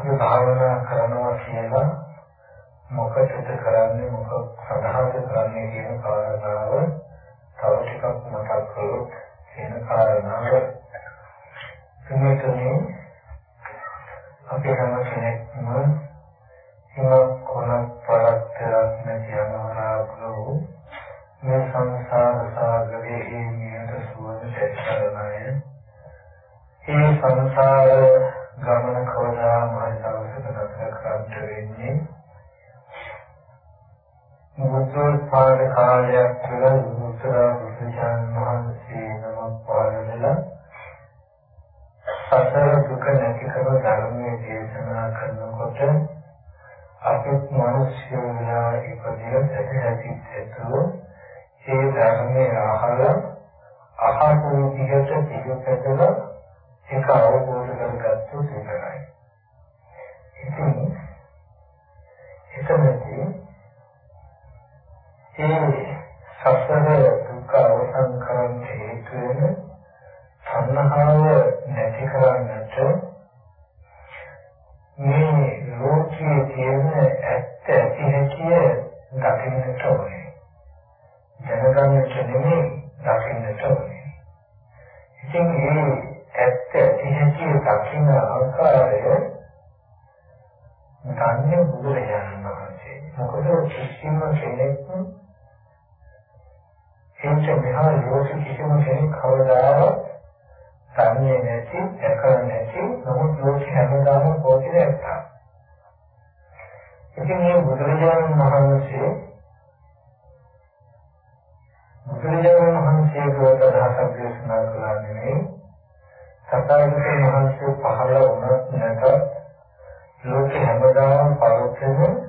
අපි භාවනා කරනවා කියලා මොකටද කරන්නේ මොකක් සඳහාද කරන්නේ කියන කාරණාව තව ටිකක් මතක් කළොත් කියන කාරණාව. තුමතුනේ අපි හැම කෙනෙක්ම හිමක් කොනක් පරක්තරක් නැති අනාගතෝ මේ සංසාර සාගරයේ නියත සුවඳ දැක්කරණය මේ සංසාර ගමන කවදාම හරි දවසක නතර කරන්න වෙන්නේ. බුද්ධෝත්පාද කාලයක් තුළ උත්තර බුදුචාන් වහන්සේ නමක් පාරදලා සතර දුක නැති කර ධර්මයේ දේශනා කරනකොට අපිත් මිනිස්සු වෙලා ඉපදින ඇතිහැටි ඒ ධර්මයේ අහලා අහපු විදිහට පිළිපැදලා ඒක අවබෝධ කරගත්තොත් විතරයි. ඉතින් එතනදී ඒ සසර දුක අවසන් කරන්න හේතු වෙන තණ්හාව ලෝකේ හැමදාම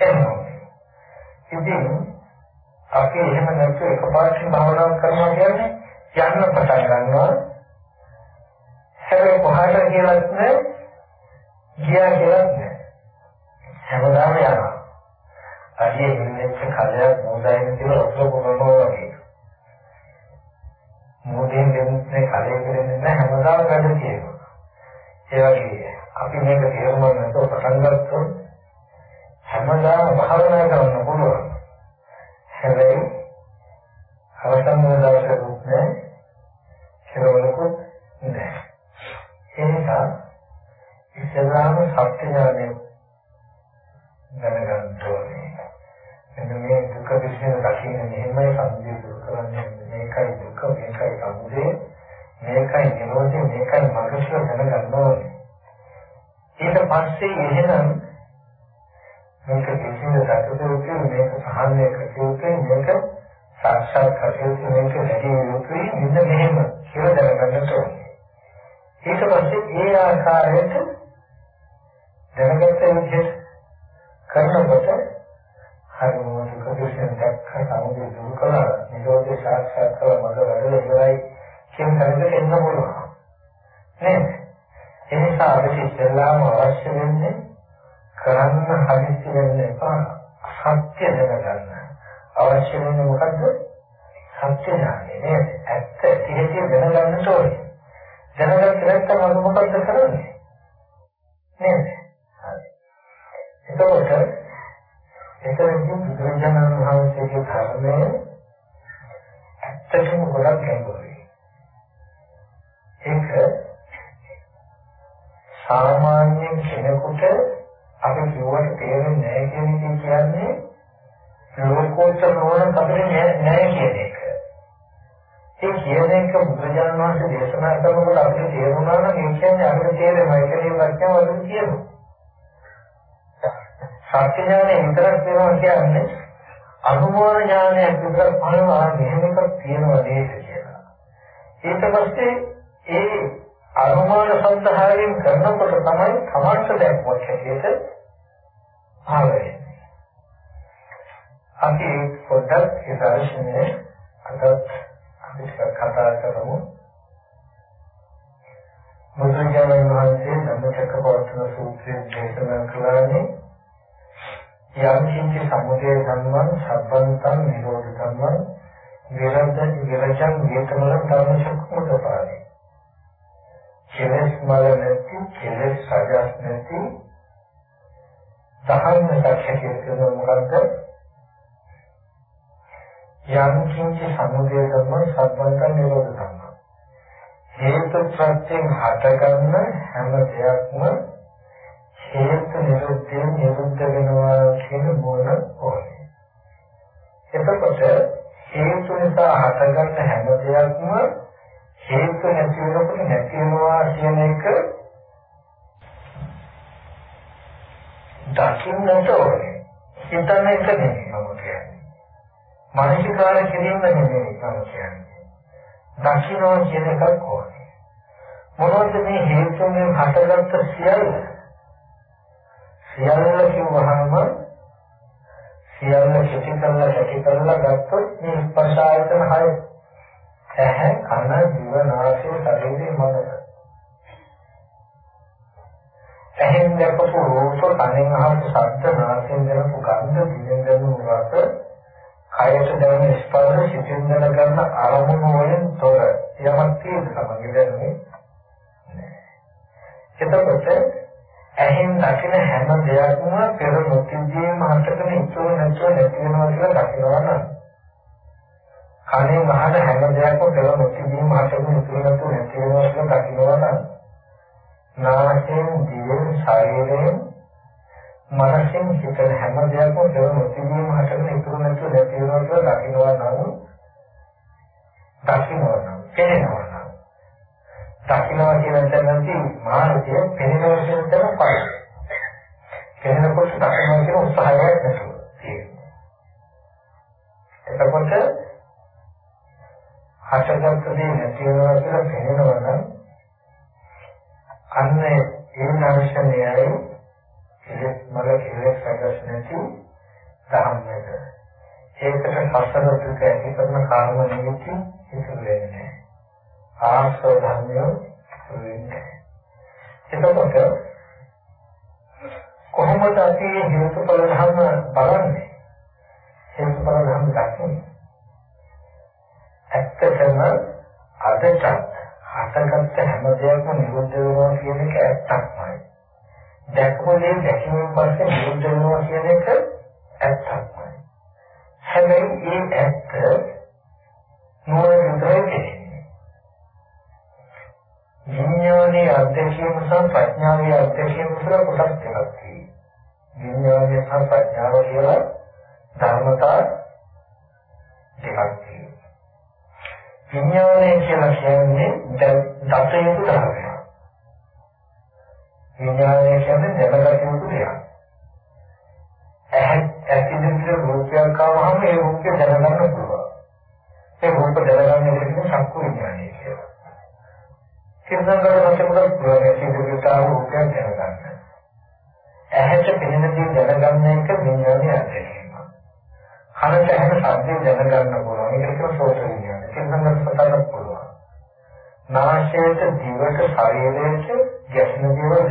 එනවා. ඉතින් අපි එහෙම නැත්නම් එකපාරට භාවනා කරනවා කියන්නේ යන්න පටන් ගන්නවා. හැබැයි කොහාට කියලාත් නැහැ. ගියා කියලාත් නැහැ. හැමදාම යනවා. අඩිය හින්නෙච්ච කලයක් මොදයින් කියලා ඔක්කොම කරනවා වගේ. මොදෙන් දෙන්නේ කලේ කරන්නේ නැහැ හැමදාම වැඩ තියෙනවා. ඒ වගේ අපි මේක තේරුම් ගන්නකොට පටන් ගත්තොත් හැමදාම භාවනා කරන්න පුළුවන්. හැබැයි අවසන් වෙන දවසකුත් නැහැ. කෙරවලකුත් නැහැ. ඒ නිසා ඉස්සරහම සත්‍ය ඥානය දැනගන්න ඕනේ. එන්න මේ දුක විශ්ේ දකින්න මෙහෙමයි සම්පූර්ණ දුක කරන්නේ මේකයි දුක මේකයි සමුදය මේකයි නිරෝධය මේකයි මාර්ගය දැනගන්න ඕනේ. පස්සේ කියන්නේ ලෝකෝත්තර නොවන කතරේ නැහැ කියන එක. ඒ කියන එක බුදුරජාණන් වහන්සේ දේශනා කරනකොට අපිට තේරුණා නම් ඒ කියන්නේ අපිට තේරෙනවා ඒක නේ වචන වලින් කියනවා. සත්‍ය ඥානය විතරක් වෙනවා කියන්නේ අනුමාන ඥානය විතරක් පනවලා මෙහෙම එකක් තියෙනවා නේද කියලා. ඊට පස්සේ ඒ අනුමාන සංසහාරයෙන් කරනකොට තමයි තමන්ට දැක්වත් හැටියට පහළ වෙන්නේ. අපි පොඩ්ඩක් ඒ දර්ශනය අද අපි කතා කරමු. බුදුරජාණන් වහන්සේ ධම්මචක්කපවත්තන සූත්‍රයෙන් දේශනා කළානේ යම් කිසි සමුදය ධර්මයන් සම්බන්තං නිරෝධ ධර්මයන් විරජ්‍ය විරජං වේතමල ධර්මචක්කමුදපාරේ කෙලෙස් මල නැති කෙලෙස් සජස් නැති දහන්න දැක්කේ කියන මොකද්ද යම් කිංච සමුදය ධර්ම සම්බන්ධ නිරෝධ ධර්ම හේතු ප්‍රත්‍යයෙන් හටගන්න හැම දෙයක්ම හේතු නිරුද්ධයෙන් නිරුද්ධ වෙනවා කියන මොන ඕනේ එතකොට හේතු නිසා හටගන්න හැම දෙයක්ම හේතු නැති වෙනකොට නැති වෙනවා කියන එක දකින්නට ඕනේ. හිතන්න එක නෙමෙයි මම කියන්නේ. මානසිකාර කිරීම නෙමෙයි මම කියන්නේ. දකින්නවා කියන එකක් ඕනේ. මොනවද මේ හේතුන්ගෙන් හටගත්ත සියල්ල? සියල්ල කිව්වහම සියල්ල කෙටි කරලා කෙටි කරලා ගත්තොත් මේ ස්පර්ශ ආයතන හය ඇහැ කන දිව නාසය ශරීරය මනස ඇහෙන් දැකපු රූප කනෙන් අහපු ශබ්ද නාසයෙන් දැකපු ගන්ධ දිවෙන් දැනුණු රස කයට දැනෙන ස්පර්ශ සිතින් දැනගන්න අරමුණු වලින් තොර යමක් තියෙනවා මගේ දැනුනේ. එතකොට ඇහෙන් දකින හැම දෙයක්ම පෙර මුතිදීම හටගෙන ඉතුරු නැතුව නැති වෙනවා කියලා දකිනවා නම් කණෙන් අහන හැම දෙයක්ම පෙර මුතිදීම හටගෙන ඉතුරු නැතුව කිසිංගකට වශයෙන් පුළුවන් ඇසිදින්ට රූපයක් දැනගන්න. ඇහැට පෙනෙන දේ දැනගන්න එක විඥානය අධ්‍යයනය. කනට ඇහෙන ශබ්දය දැනගන්න පුළුවන්. ඒක තමයි සෝත විඥානය. කිසිංගකට සතන්න පුළුවන්. නාසයට දිවට ශරීරයට ගැස්න දේවල්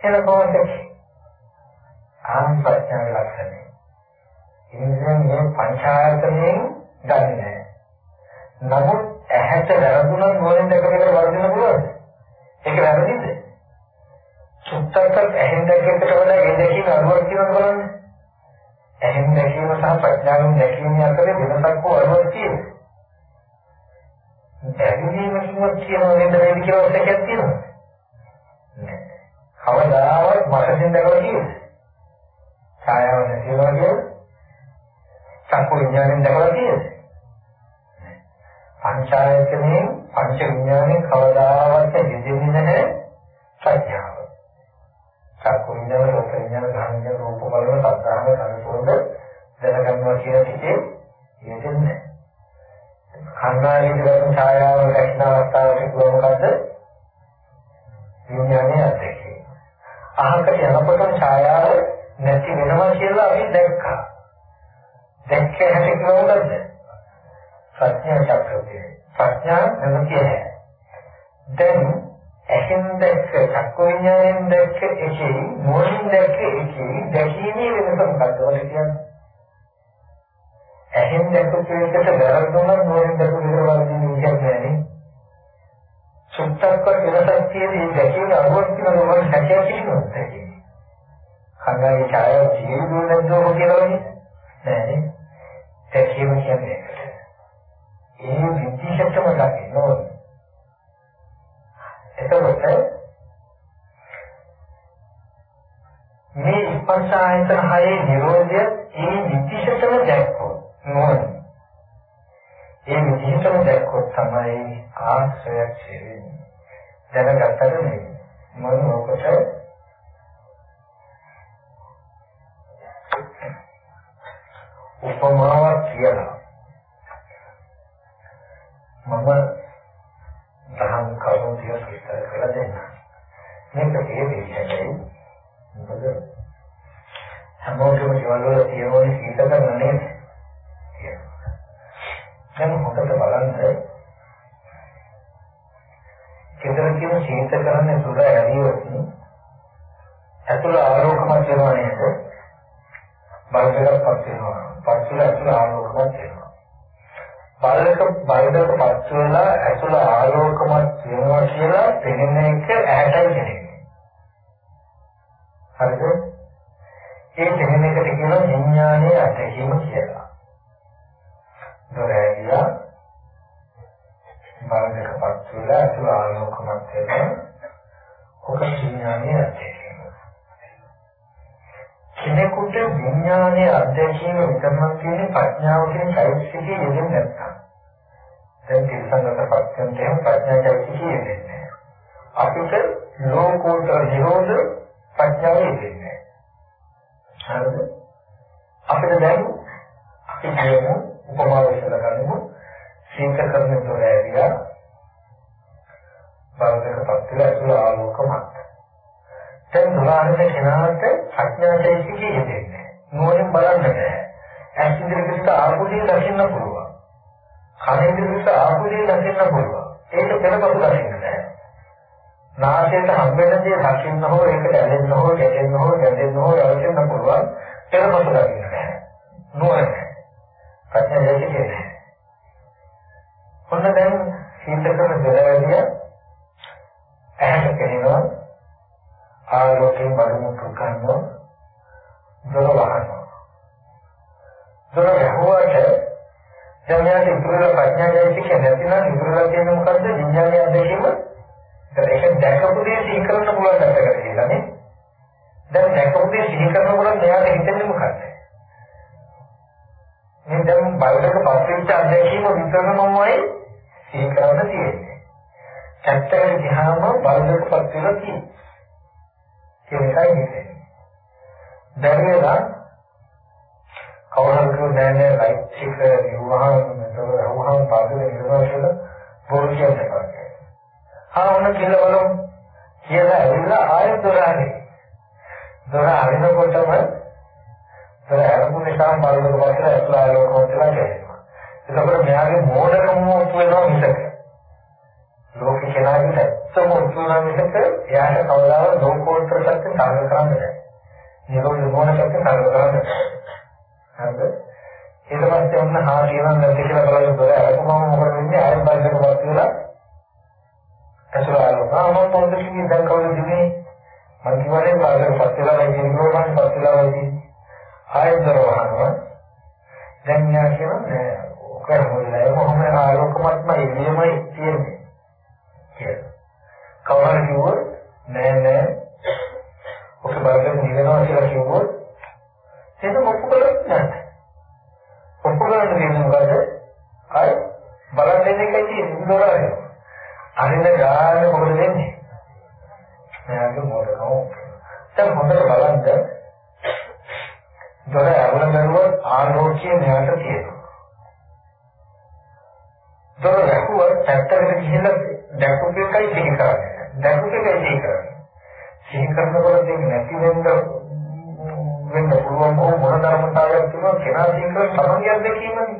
එහෙනම් කොහොමද දැක්කේ? ආන් ප්‍රඥාවේ ලක්ෂණය. ඉන්ද්‍රයන් මේ පංචායතනයෙන් ගන්නේ නමුත් ඇහැට වැරදුනොත් මොලෙන් දැකගෙන වර්ධින්න පුළුවන්ද? ඒක වැරදිද? සුත්තක ඇහෙන් දැක්කට වඩා ඒ දැකීම අනුවර කියනවා බලන්න. ඇහෙන් දැකීම සහ ප්‍රඥාවෙන් දැකීම අතර වෙනසක් හෝ අරුවක් තියෙනවා. දැකීම කිව්වොත් කියනවා නේද වේදි කියලා එකක් තියෙනවා. නෑ. කවදාවත් මනසෙන් දැකලා තියෙන්නේ. ඡායාව නැතිවා කියන්නේ චක්කු විඥාණයෙන් දැකලා තියෙන්නේ. පංචායතනෙන් පංච විඥාණයෙන් කවදාවත් යෙදෙන්නේ නැහැ ප්‍රඥාව. චක්කු විඤ්ඤාණ, රූප විඤ්ඤාණ, ගාන විඤ්ඤාණ, රූප බලන සත්‍යාම සංසෝධ දැනගන්නවා කියන එකේ යෙදෙන්නේ කන්නාඩියේ දැක්ම ඡායාව දැක්න අවස්ථාවට කොහොමද විඤ්ඤාණය අධ්‍යක්ෂය. අහකට යනකොට ඡායාව නැති වෙනවා කියලා අපි දැක්කා. දැක්ක හැටි කොහොමද? ප්‍රඥා චක්‍රය. ප්‍රඥා නැමතිය. දැන් ඇහෙන් දැක්ක චක්ක විඤ්ඤාණයෙන් දැක්ක එකේ මොනින් දැක්ක එකේ දැකීමේ වෙනස මොකක්ද ඔය කියන්නේ ඇහෙන් දැක්ක එකකට වැරදුනොත් මොනින් දැක්ක විතර වර්ධින කියන්නේ නෑනේ සුත්තක්ක වෙනසක් තියෙන්නේ දැකීම අරුවක් කියන මොකක්ද හැකියාව කියනොත් දැකීම කංගාවේ ඡායාව ජීවිතෝ නැද්දෝ කියලානේ නෑනේ. දැකීම කියන්නේ ඒ විදිහටම දකින්න ඕනේ එතකොට මේ ස්පර්ශ ආයතන හයේ නිරෝධය ඒ විදිහටම දැක්කොත් නෝන. ඒ විදිහටම දැක්කොත් තමයි ආශ්‍රය කියන්නේ දැනගත්තද නෙවෙයි මම ඔකට උපමාවක් කියලා. දොර වහුවට දැන් ඉතුරුලා ප්‍රඥා ජයතික නැතිනම් ඉතුරුලා තියෙන මොකද්ද? විඥානය දැකීම. ඒක දැකපු දේ සිහි කරන්න පුළුවන් දැක්කට කියලා නේ. දැන් දැකපු දේ සිහි කරනකොට මෙයාට හිතෙන්නේ මොකද්ද? මේ දැන් බයිලක පස්වෙච්ච අත්දැකීම විතරමමයි සිහි කරන්න තියෙන්නේ. චත්තර ගියාම බයිලක පස් වෙලා තියෙන්නේ. කියන එකයි හිතෙන්නේ. දැනෙලා කවුරුන් කියෝ නෑ නෑ ලයිට් එක විවහාම මෙතන රවහාම පාදේ ඉන්නවා කියලා බොරු කියනවා. ආ ඔන්න කියලා බලමු. කියලා ඇවිල්ලා ආයෙත් දොරානේ. දොර අරිනකොටම දොර අරපු නිසා බලනකොට පස්සේ ඇතුළේ ආලෝකවත් වෙලා කියනවා. එතකොට මෙයාගේ මෝඩකම ඔප්පු වෙනවා මිසක. ලෝක කෙනාගේ ඇත්තම උතුණා මිසක එයාට කවදාවත් ලෝකෝත්තර සත්‍ය තරඟ කරන්න බෑ. නිරෝධ මොන සත්‍ය තරඟ කරන්න බෑ. හරිද? ඊට පස්සේ ඔන්න හා කියනවා නැති කියලා බලලා බල අරකම මොකද වෙන්නේ? ආයෙත් බල්ලකවත් කියලා ඇසුරාලෝ ආම පොඩ්ඩකින් දැන් කවුද දිනේ මං කිව්වනේ බල්ලක පස්සෙලා වෙයි කියනවා මං පස්සෙලා වෙයි ආයෙත් දරවහනවා දැන් යා කියනවා නෑ ඔක මොකද කොහොම ආලෝකමත්ම එළියමයි තියෙන්නේ කියලා. කවුරු කිව්වොත් නෑ නෑ. ඔක බලන්න නිවෙනවා කියලා කිව්වොත් ඒක මොකක් කරන්නේ නැහැ. ඔක්කොම දෙන්නේ මොකද? අය බලන්න දෙන්නේ කයි ඉන්නවනේ. අරින ගානේ මොකද දෙන්නේ? එයාගේ මොඩකම. දැන් හොඳට බලන්න දොර අරගෙන බැලුවොත් ආලෝකය මෙයාට තියෙනවා. දොර වැහුවොත් පැත්තකට ගිහිල්ලා දැකපු එකයි සිහි කරන්නේ. දැකපු එකයි සිහි කරන්නේ. සිහි කරනකොට දෙයක් නැති වෙන්න වෙන්න පුළුවන් මොන මොන ධර්මතාවයක් තියෙනවා කෙනා සිහි කරන තමන්ගේ අත්දැකීමනේ.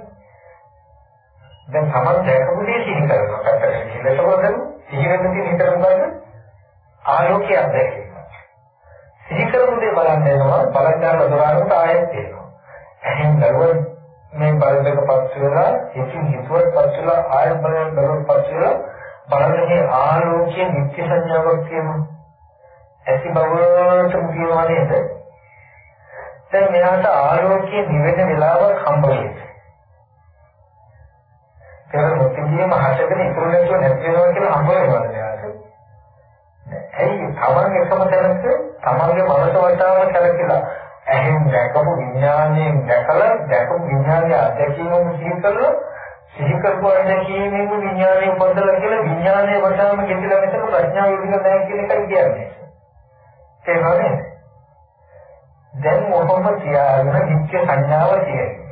දැන් තමන් දැකපු දේ සිහි කරනවා. පැත්තට ගිහලා එතකොට සිහි වෙන්න තියෙන හිතට මොකද? ආලෝකය අත්දැකීම. සිහි කරපු දේ බලන්න යනවා බලන්න යන දොරකට ආයෙත් තියෙනවා. එහෙන් බැලුවොත් මේ බලයක පස් වෙලා ඉතින් හිතුවට පස් වෙලා ආයෙත් බලන බැලුවොත් පස් වෙලා බලන්නේ ආලෝකයේ නිත්‍ය සංඥාවක් කියනවා. ඇති බවටම කියනවා නේද? දැන් මෙයාට ආලෝකයේ නිවෙන වෙලාවක් හම්බ වෙන්නේ. පෙර මුතිදීම හටගෙන ඉතුරු නැතුව නැති වෙනවා කියලා හම්බ වෙනවද මෙයාට? ඇයි තමන් එකම තැනක තමන්ගේ මනස වටාම කරකිලා ඇහෙන් දැකපු විඥාණයෙන් දැකලා දැකපු විඥානයේ අත්දැකීමම සිහි කරලා සිහි කරපු අධ්‍යක්ීමේම විඥානය උපදලා කියලා විඥානයේ වශයෙන්ම ගෙතිලා මෙතන ප්‍රඥාව විදිහට නැහැ කියන එකයි කියන්නේ. තේරුණානේ? දැන් මොහොම තියාගෙන නිත්‍ය සංඥාව තියෙනවා.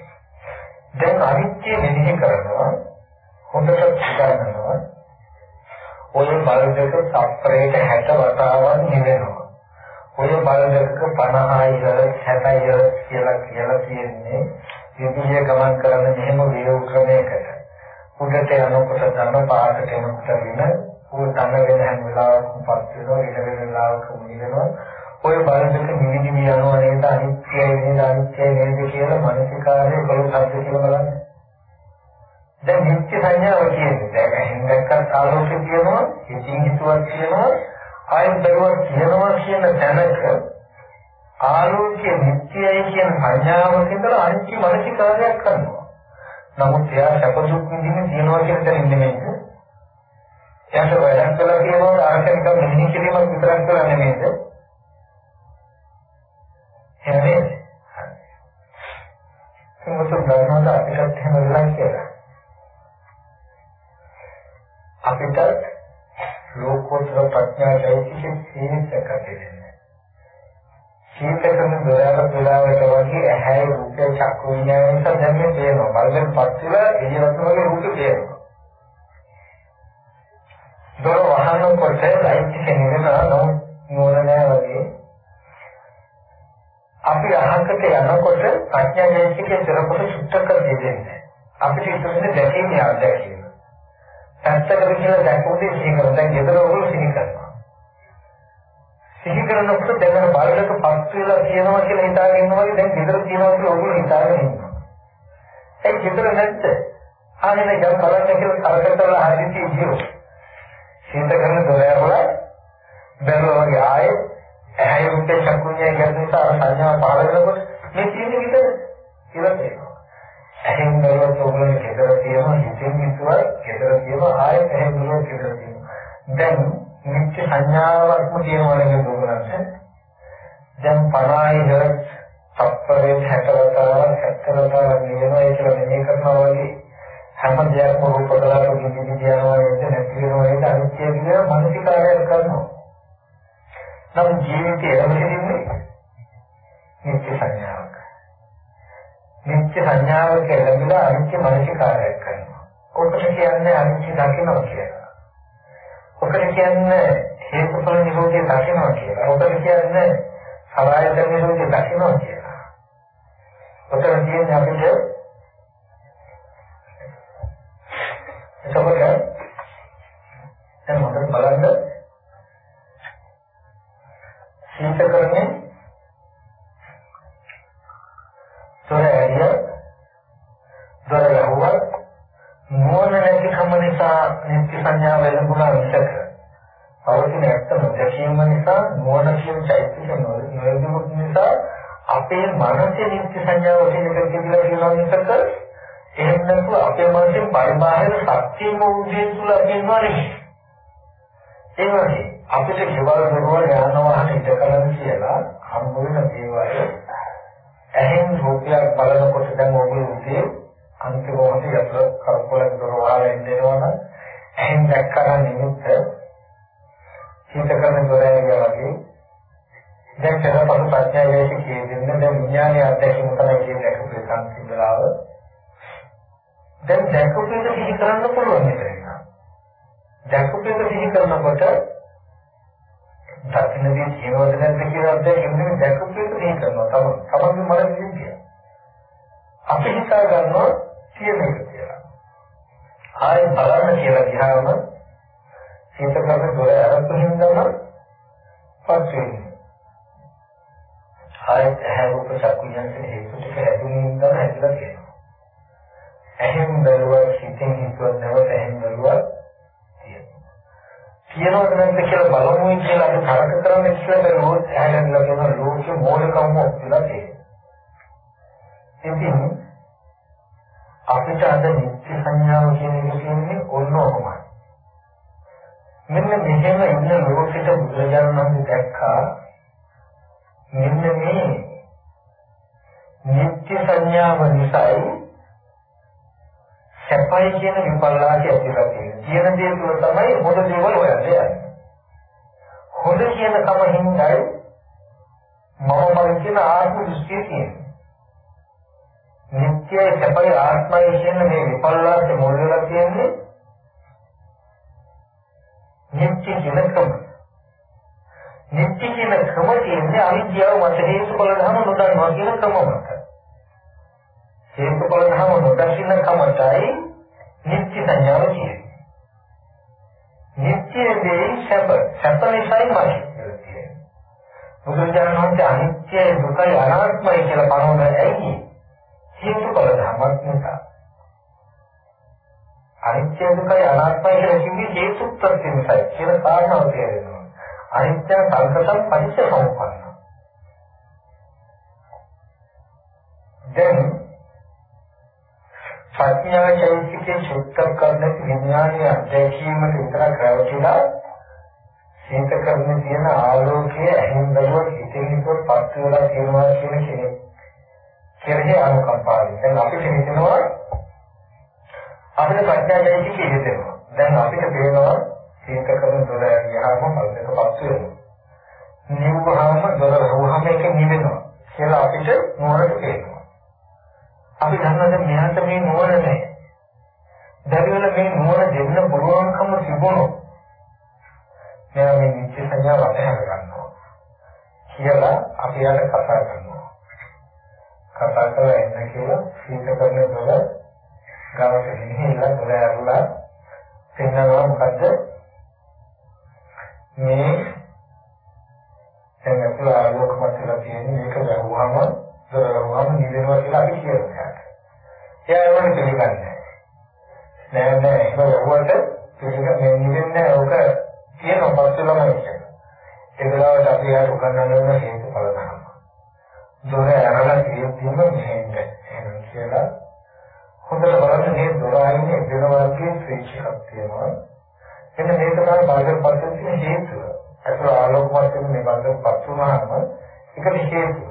දැන් අනිත්‍ය මෙනෙහි කරනවා හොඳට ගන්නවා. ඔය බල දෙක සප්‍රේට 60 වතාවක් නිවෙනවා. ඔය බල දෙක 50යි 60යි කියලා කියලා තියෙන්නේ විදිය ගමන් කරන මෙහෙම වේව ක්‍රමයකට. උඩට යනකොට ධන පාඩට යනකොට වෙන උන් තන වෙන හැම වෙලාවකම පස් වෙනවා ඊට වෙන වෙලාවක මිදෙනවා ඔය බලදක නිවිදි යනවා නේද අනිත්‍යයි නේද අනිත්‍යයි නේද කියලා මානසිකාරයේ බලු සත්‍ය කියලා බලන්න දැන් නිත්‍ය සංඥාව කියන්නේ දැන් හින්දක්ක ආලෝකය කියනවා හිතින් හිතුවක් කියනවා ආයෙත් බැලුවක් කියනවා කියන තැනක ආලෝකයේ නිත්‍යයි කියන සංඥාවක ඉඳලා අනිත්‍ය මානසිකාරයක් කරනවා. නමුත් එයා සැප දුක් විඳින්න තියනවා කියන තැනින් නෙමෙයි. එයාට වැඩක් කළා කියනවා ආර්ථ නිකන් මෙහි කිරීමක් විතරක් කළා නෙමෙයිද? එහෙමද? මොකද ගන්නවද අපිටත් එහෙම වෙලා කියලා. අපිට ලෝකෝත්තර ප්‍රඥා දෛතික සීමිත කරගන්න. සීතකම දොරවල් දොරවල්ට වගේ ඇහැ රූප චක්කු විඤ්ඤාණය නිසා දැන් මේ පේනවා. බලෙන් පස්සෙල එළියට වගේ රූප පේනවා. දොර වහනකොට ලයිට් එක නෙවෙනවා නමුත් නෝන නෑ වගේ අපි අහකට යනකොට ප්‍රඥා දේශිකේ දරපොත සුත්තක දෙන්නේ. අපිට ඉතින් දැකීමේ අත්දැකීම. පැත්තකට කියලා දැක්කොත් සිහි කරනවා. දැන් ගෙදර ඔයගොල්ලෝ සිහි කරනවා. සිහි කරනකොට දැන් බලලක පස් වෙලා කියනවා කියලා හිතාගෙන ඉන්නවා වගේ දැන් ගෙදර කියනවා කියලා ඔයගොල්ලෝ හිතාගෙන ඉන්නවා. ඒ ගෙදර නැද්ද? ආනේ දැන් බලන්න කියලා කරකටලා හරි තියෙන්නේ. සිත කරන දොර ඇරලා බැලුවා වගේ ආයේ ඇහැයි රූපේ චක්කුඤ්ඤය කියන නිසා අර සංඥා පහළ වෙනකොට මේ තියෙන විතර කියලා තේරෙනවා. ඇහෙන් බලවත් ඕගොල්ලෝ කෙතර තියෙනවා හිතෙන් හිතුවා කෙතර තියෙනවා ආයෙත් ඇහෙන් බලවත් කෙතර තියෙනවා. දැන් නිත්‍ය සංඥාවක්ම තියෙනවා නේද ඕගොල්ලන්ට? දැන් 50 හර්ට් තප්පරේ 60 වතාවක් 70 වතාවක් නිවෙනවා ඒක මෙහෙ කරනවා වගේ හැම දෙයක්ම රූප කලාප ගිනි ගිනි යනවා නේද නැති වෙනවා නේද අනිත්‍ය කියන මානසිකාරයක් කරනවා. නම් ජීවිතයේ ලැබෙන්නේ නිත්‍ය සංඥාවක්. නිත්‍ය සංඥාවක ලැබිලා අනිත්‍ය මානසිකාරයක් කරනවා. ඔකට කියන්නේ අනිත්‍ය දකින්නවා කියලා. ඔකට කියන්නේ හේතුඵල නිරෝධය දකින්නවා කියලා. ඔකට කියන්නේ සලආයත නිරෝධය දකින්නවා කියලා. ඔතන කියන්නේ අපිට එතකොට දැන් මොකද බලන්න සීත කරන්නේ තොර ඇරිය දොර යහුවත් මොන නැතිකම නිසා නිත්‍ය සංඥාව ලැබුණා විසක පවතින ඇත්තම දැකීම නිසා මොන කියන චෛත්‍යක නොයදුමු නිසා අපේ මනසේ නිත්‍ය සංඥාව වශයෙන් කියලා කියනවා මිසක එහෙම නැතුව අපේ මනසේ පරිබාහිර සත්‍යම උදේ තුල කියනවා නෙවෙයි ඒ වගේ. අපිට ගෙවල් දොරවල් යන වාහන ඉදකලන කියලා හම්බ වෙන දේවල්. ඇහෙන් රූපයක් බලනකොට දැන් ඔයගොල්ලෝ උදේ අන්තිම මොහොතේ යතර කරපොලක් දොරවල් එන්නේවන ඇහෙන් දැක්කම නිමුත් හිත කරන දොරයන් වගේ. දැන් කරපතු ප්‍රඥාවේදී කියන්නේ දැන් විඥානයේ අධ්‍යක්ෂක තමයි කියන්නේ අපේ සංසිඳලාව දැන් දැකපු එක සිහි කරන්න පුළුවන් නේද? දැකපු එක සිහි කරනකොට දකින්නේ කියනවද නැද්ද කියලා අත්දැකීම නෙමෙයි දැකපු එක දෙහි කරනවා. තම තමන්ගේ මන විදිහට. අපි හිතා ගන්නවා කියන එක කියලා. ආයෙ බලන්න කියලා ගියාම හිතකට දොර අරපු හින්දාම පස්සේ ආයෙ ඇහැ රූප චක්කු යන්ත්‍රයේ හේතු ටික හැදුණු හින්දාම හැදලා තියෙනවා. ඇහෙන් බැලුවා හිතෙන් හිතුවා නැවත ඇහෙන් බැලුවා කියනවද නැද්ද කියලා බලමුයි කියලා අපි තරක කරන්න ඉස්සෙල්ලා බැලුවොත් ඇහැලෙන්ලා කියන ලෝකෙ මෝඩකම ඔක්කොලා තියෙනවා. ඉතින් අපිට අද නිත්‍ය සංඥාව කියන එක කියන්නේ ඕනෝමයි. මෙන්න මෙහෙම ඉන්න ලෝකෙට බුදුරජාණන් වහන්සේ දැක්කා මෙන්න මේ නිත්‍ය සංඥාව නිසායි සැපයි කියන විපල්ලාසය ඇතිලා තියෙනවා. කියන දේ තුළ තමයි හොඳ දේවල් හොයන්නේ. හොඳ කියන කම හින්දායි මම මම කියන ආත්ම දෘෂ්ටිය තියෙන්නේ. නිත්‍යයි සැපයි ආත්මයි කියන මේ විපල්ලාසය මුල් වෙලා තියෙන්නේ නිත්‍ය කියන කම. නිත්‍ය කියන කම තියෙන්නේ අවිද්‍යාව මත හේතුඵල ධර්ම නොදන්නවා කියන කම මත. හේතුඵල ධර්ම නොදකින්න කමටයි නිත්‍ය සංඥාව කියන්නේ. නිත්‍ය දෙයි සැප සැප නිසායි මායි බුදුරජාණන් වහන්සේ අනිත්‍ය දුකයි අනාත්මයි කියලා පනවන ඇයි හේතුඵල ධර්මයක් නිසා අනිත්‍ය දුකයි අනාත්මයි කියලා කිව්වේ හේතු ප්‍රත්‍ය නිසායි කියලා කාරණාව තේරෙනවා අනිත්‍ය සංකතම් පටිච්ච සමුප්පන්න දැන් ප්‍රඥා චෛතසිකයේ සුත්තක් කරන විඥානීය අධ්‍යක්ීමට විතරක් රැවටිලා සීත කරන තියෙන ආලෝකයේ ඇහෙන් බැලුවොත් හිතෙන් හිතුවොත් පත් වෙලා තියෙනවා කියන කෙනෙක් කෙරෙහි අනුකම්පාවයි. දැන් අපිට හිතෙනවා අපිට ප්‍රඥා චෛතසිකය හිතෙනවා. දැන් අපිට පේනවා සීත කරන දොර ගියාම මල්ලක පත් වෙනවා. නිව්වහම දොර වහම එක නිවෙනවා කියලා අපිට නුවරට පේනවා. අපි දන්නවද මෙයාට මේ නුවණ නැහැ. දැරිවල මේ නුවණ දෙන්න පුළුවන්කම තිබුණොත් මෙයා මේ නිත්‍ය සංඥාව අතහැර ගන්නවා. කියලා අපි යාට කතා කරනවා. කතා කරලා එන්න කියලා සීත කරන දොර ගාවට ගෙනහිල්ලා දොර ඇරලා පෙන්නනවා මොකද්ද මේ දැන් අපේ ආලෝකමත් වෙලා තියෙන මේක ලැබුවාම දොරවම නිවෙනවා කියලා අපි කියනවා. එයා ඒවට පිළිගන්නේ නෑ නෑ ඒක යවුවට පිළිගන්නේ නිවෙන්නේ ඕක තියෙනවා පස්සෙලම කියන්නේ. ඒ වෙලාවට අපි යාට උගන්වන්න ඕන හේතුඵල ධර්ම. දොර ඇරලා තියෙද්දිම මෙහෙන්න එහෙනම් කියලා හොඳට බලන්න මේ දොර අයිනේ වෙන වර්ගයේ ස්විච් එකක් තියෙනවා. එන්න මේක තමයි බාහිර පද්ධතියේ හේතුව. ඒක ආලෝකමත් වෙන මේ බාහිරපත් වුණාම ඒකට හේතුව.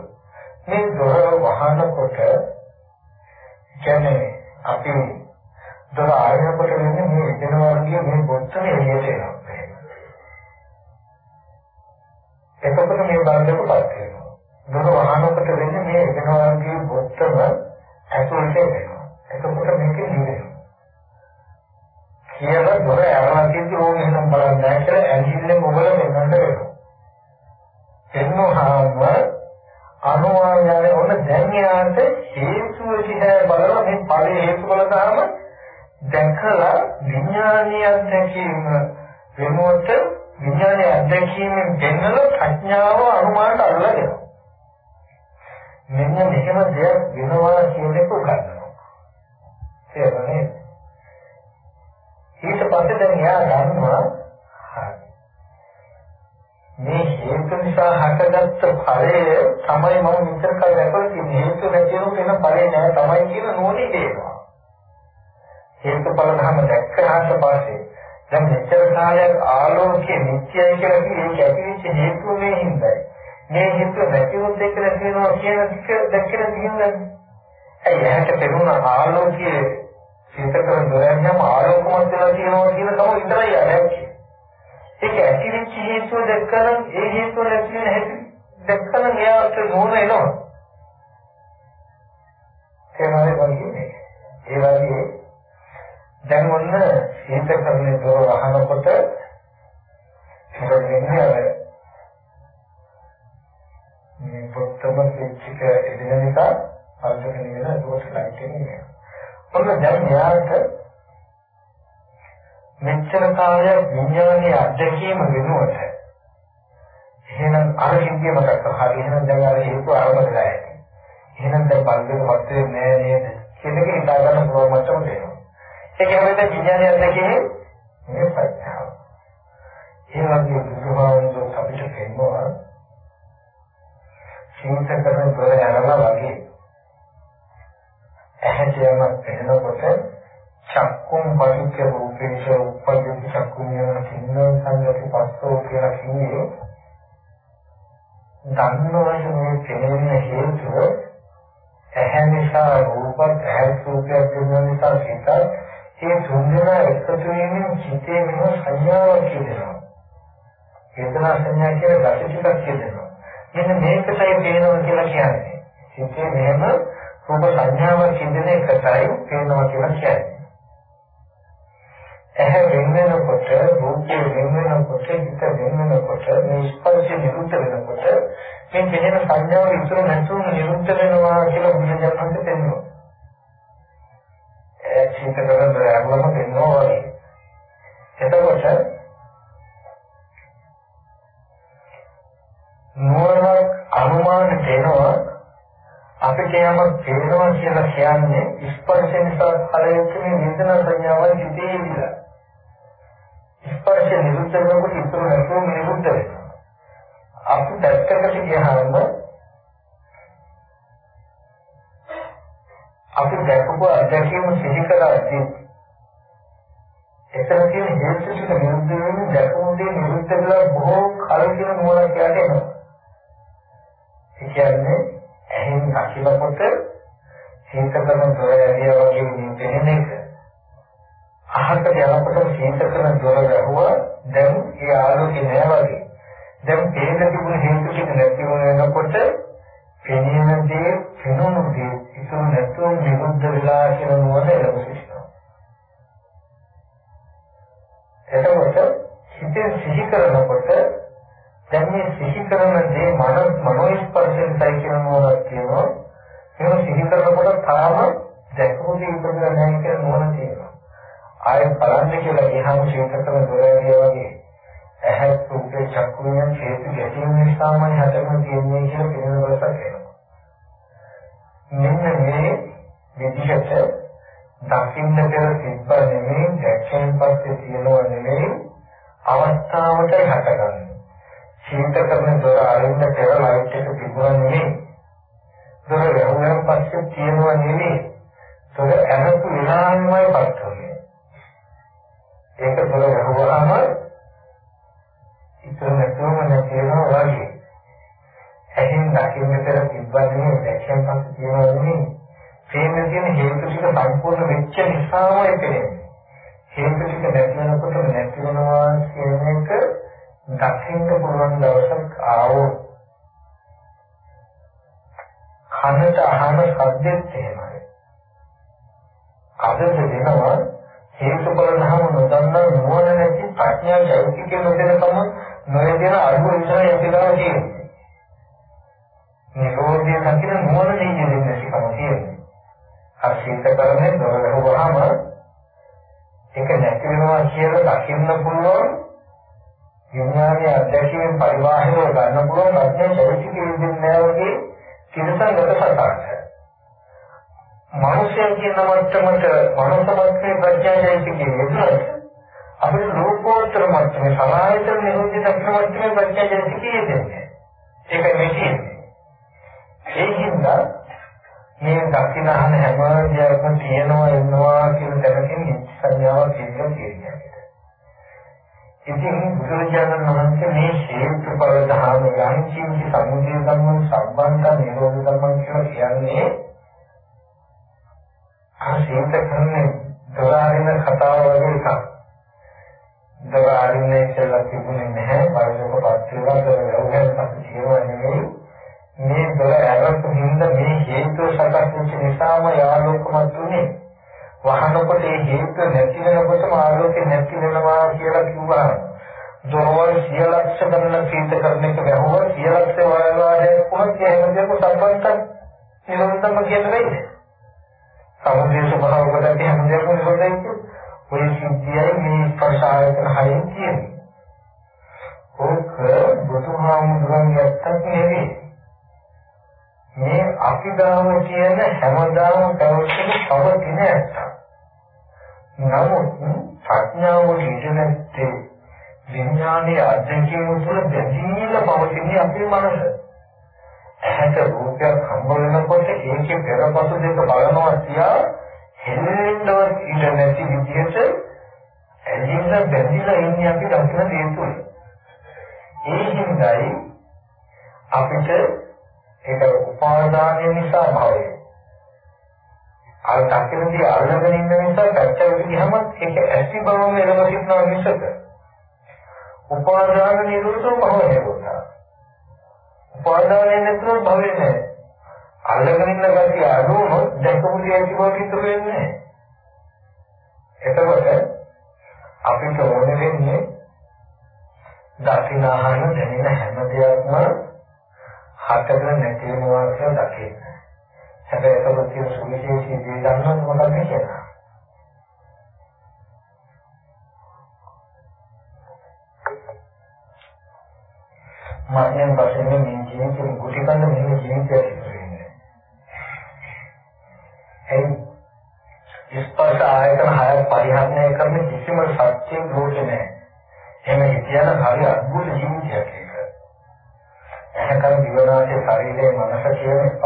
දැක්කම තියෙනවා ඇයි ඇහැට පෙනුන ආලෝකයේ එහෙනම් දැන් බල්දේ මත නෑ නේද? කියන එක හිතා ගන්න පුළුවන් මට්ටම දෙනවා. ඒක හැබැයි විඥානයේ අධ්‍යක්ීමේ මේ ප්‍රඥාව. ඒ වගේ බුදුහාමුදුරුවෝ අපිට කියනවා සිංහ කරන දොර යනවා වගේ ඇහැ කියනක් පෙනෙනකොට චක්කුම් පටිච්ච රූපේශ උප්පජ්ජති චක්කුම් යන සින්න සංගති පස්සෝ කියලා කියන්නේ ධම්මවශ මේ පෙනෙන හේතුව ඇහැ නිසා රූපත් ඇහැ රූපයක් වෙන නිසා සිතත් ඒ තුන්දෙනා එකතු වීමෙන් සිතේ වෙන සංඥාවක් කියනවා. වේදනා සංඥා කියන ගැටි ටිකක් කියනවා. මෙන්න මේකටයි පේනවා කියලා කියන්නේ. සිතේ මෙහෙම රූප සංඥාවක් කියන එකටයි පේනවා කියලා කියන්නේ. ඇහැ වෙන වෙනකොට රූපය වෙන වෙනකොට හිත වෙන වෙනකොට මේ ස්පර්ශය නිරුද්ධ වෙනකොට මේ පෙනෙන සංඥාව ඉතුරු නැතුව නිරුද්ධ වෙනවා කියලා බුදුදහමෙන් පෙන්නනවා. ඒ චින්ත කරන අරමුණම පෙන්වනවා වගේ. එතකොට නුවණක් අනුමාන දෙනවා අපිට යමක් තේරෙනවා කියලා කියන්නේ ස්පර්ශ නිසා ඵලයෙන් මේ වේදනා සංඥාවල් හිතේ ඉඳලා ස්පර්ශ නිරුද්ධ වෙනකොට ඉතුරු නැතුව නිරුද්ධ වෙනවා. අපි දැක්කට ගියාම අපි දැකපු අත්දැකීම සිහි කරද්දී එතන තියෙන හේතු ටික නිරුද්ධ වෙන්නේ දැකපු දේ නිරුද්ධ වෙලා බොහෝ කල කියන මොනවා කියන්නේ එනවා. ඒ කියන්නේ ඇහෙන් දකිනකොට සීතකරන දොර ඇරියා වගේ නිදෙන එක. අහකට යනකොට සීතකරන දොර ගැහුවා දැන් ඒ ආලෝකේ නෑ වගේ. දැන් තේන තිබුණ හේතු ටික නැති වෙනකොට පෙනෙන දේ පෙනුණු දේ ඉතුරු නැතුව නිරුද්ධ වෙලා කියන නුවණ ලැබෙනවා. එතකොට හිතේ සිහි කරනකොට දැන් මේ සිහි කරන දේ මන මනෝ ස්පර්ශයයි කියන නුවණක් තියෙනවා. ඒක සිහි කරනකොට තාම දැකපු දේ ඉතුරු නැහැ කියන නුවණ තියෙනවා. ආයෙ බලන්න කියලා ගියාම ශීත කරන දොරේ වගේ ඇහැ රූපේ චක්කුයෙන් හේතු ගැටීම නිසාමයි හටගෙන තියෙන්නේ කියලා පිළිවෙල වලට සංඥාවක් කියන කියන්නේ. ඉතින් බුදුරජාණන් වහන්සේ මේ ශේත්‍රඵල ධර්ම යම් කිසි සමුදය ධර්ම සම්බන්ධ නිරෝධ ධර්ම කියලා කියන්නේ ආශීත කරන්නේ දොරාරින කතාව වගේ එකක්. දොරාරින්නේ කියලා තිබුණේ නැහැ. වයසකපත් වෙලා දොර වැවුවෙන් පස්සේ ජීවව නෙමෙයි. මේ දොර ඇරපු හින්දා මේ හේතු සකස් වෙච්ච නිසාම යාලෝකමත් උනේ. වහනකොට ඒ හේතු නැති වෙනකොටම ආලෝකේ නැති වෙනවා කියලා කිව්වා. දොරවල් සියලක්ෂ ගණන සීත කරන එක වැහුවා සියලක්ෂ වායවාදයක් වුණත් ඒ හැමදේම සම්බන්ධ නිරන්තරම කියන වෙන්නේ. සමුදේ ස්වභාව කොට හැම දෙයක්ම නිරෝධයි ඔය සිද්ධියයි මේ ස්පර්ශායතන හයෙන් කියන්නේ. ඕක බුදුහාමුදුරන් යත්තක් නෙවෙයි. මේ අපිදාම කියන හැමදාම පැවතුන පවතින ඇත්ත. නමුත් ප්‍රඥාව නිදනත්තේ විඥානයේ අධ්‍යක්ෂණය තුළ බැඳීලා පවතින අපේ මනස. ඇහැට රූපයක් හම්බ වෙනකොට ඒකේ පෙරපසු දෙක බලනවා තියා හෙල්ලෙන්නවත් ඉඩ නැති විදිහට ඇලින්න බැඳිලා ඉන්නේ අපි දකින දේ තුල. ඒ හින්දායි අපිට ඒක උපාදානය නිසා භවය. අර දකිනදී අල්ලගෙන ඉන්න නිසා පැත්තකට ගියම ඒක ඇති බවම එළව සිටනවා මිසක. උපාදාන නිරෝධෝ භව නිරෝධා. උපාදානය නැතුව භවෙ නැහැ. අල්ලගෙන ඉන්න ගැතිය අඩුවොත් දැකපු දේ කිව්වට ඉතුරු වෙන්නේ නැහැ. එතකොට අපිට ඕනේ වෙන්නේ දකින්න අහන දැනෙන හැම දෙයක්ම හතගෙන නැති වෙනවා කියලා දකින්න. හැබැයි ඒක තියෙන සුවිශේෂී දේ ගන්නවද මොකක්ද කියලා. මරණයෙන් පස්සේ මේ ජීවිතේ කුටිකන්ද මෙහෙම ජීවිතයක්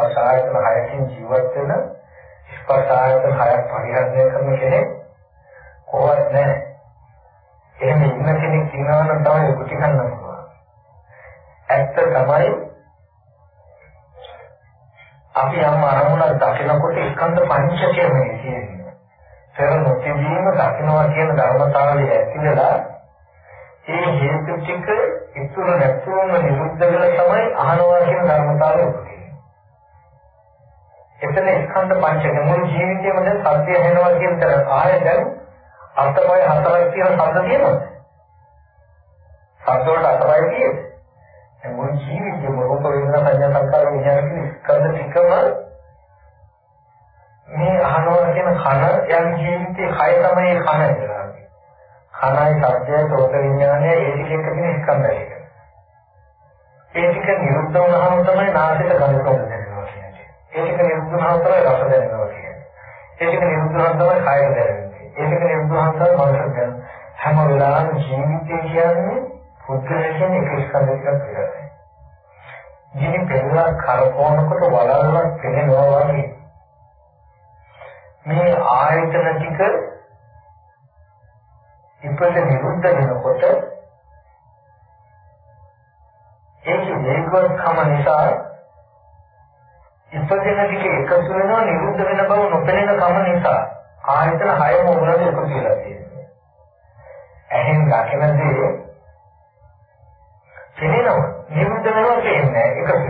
ස්පර්ශ ආයතන හයකින් ජීවත් වෙන ස්පර්ශ ආයතන හයක් පරිහරණය කරන කෙනෙක් කොහොමද නැහැ. එහෙම ඉන්න කෙනෙක් ඉන්නවා නම් තමයි කුටි කන්න පුළුවන්. ඇත්ත තමයි අපි යම් අරමුණක් දකිනකොට ස්කන්ධ පංචකයම කියන්නේ. පෙර නොතිබීම දකින්නවා කියන ධර්මතාවය ඇතිදලා ඒ හේතු ටික ඉතුරු නැතුවම ස්කන්ධ පංචක මුළු ජීවිතේම දැන් සත්‍ය ඇහෙනවා කියන තර ආය දැන් අර්ථපය හතරක් තියෙන සද්ද තියෙනවද? සද්ද වලට අර්ථපය තියෙන්නේ. දැන් මුළු ජීවිතේම රූප වේදනා සංඥා සංකාර විඥාන කියන ස්කන්ධ ටිකම මේ අහනවා කියන කන යම් ජීවිතේ කය තමයි කන කියලා. කනයි සත්‍යය සෝත විඥානය ඒ ටිකෙන් කියන ස්කන්ධය. ඒ ටික නිරුද්ධ වුණාම තමයි නාසයට ගලපන්නේ. ඒක නිරුද්ධහම තමයි රස දැනෙනවා කියන්නේ. ඒක නිරුද්ධහම තමයි කාය දැනෙන්නේ. ඒක නිරුද්ධහම තමයි මනස දැනෙන්නේ. හැම වෙලාවෙම ජීවිතය කියන්නේ පුද්ගලයන් එක ස්කන්ධයක විතරයි. ජීනි පෙරලා කරකවනකොට වලල්ලක් පෙනෙනවා වගේ. මේ ආයතන ටික ඉපද නිරුද්ධ වෙනකොට ඒක වේගවත්කම නිසා ඉපදෙන ටික එකතු වෙනවා නිරුද්ධ වෙන බව නොපෙනෙන කම නිසා. ආයතන හයම උනද එකතු වෙලා තියෙනවා. ඇහෙන් දකින දේ පෙනෙනවා. නිරුද්ධ වෙනවා කියන්නේ එකතු.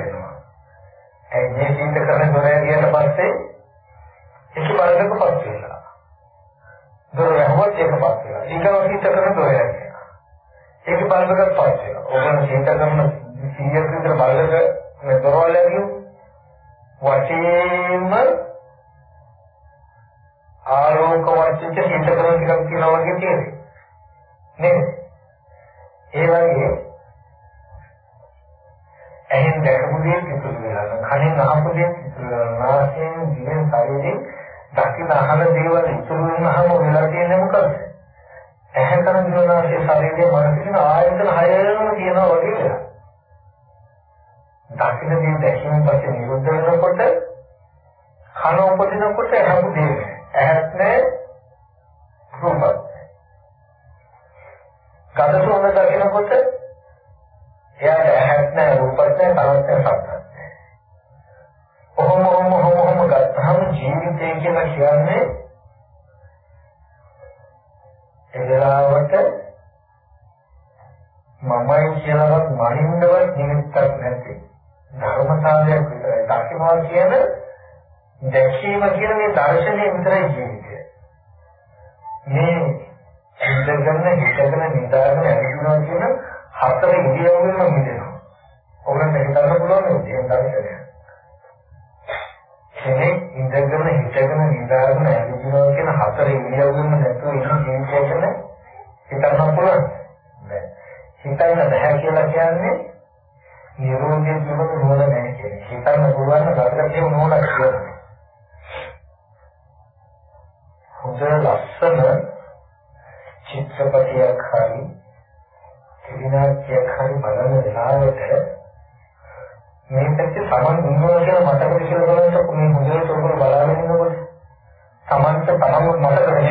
මේ පැත්තේ සමන් දුන්නා කියලා මතක විශ්ල බලනකොට මේ හොඳට උගල බලාගෙන ඉන්නකොට. සමන්ත තමම මතක වෙන්නේ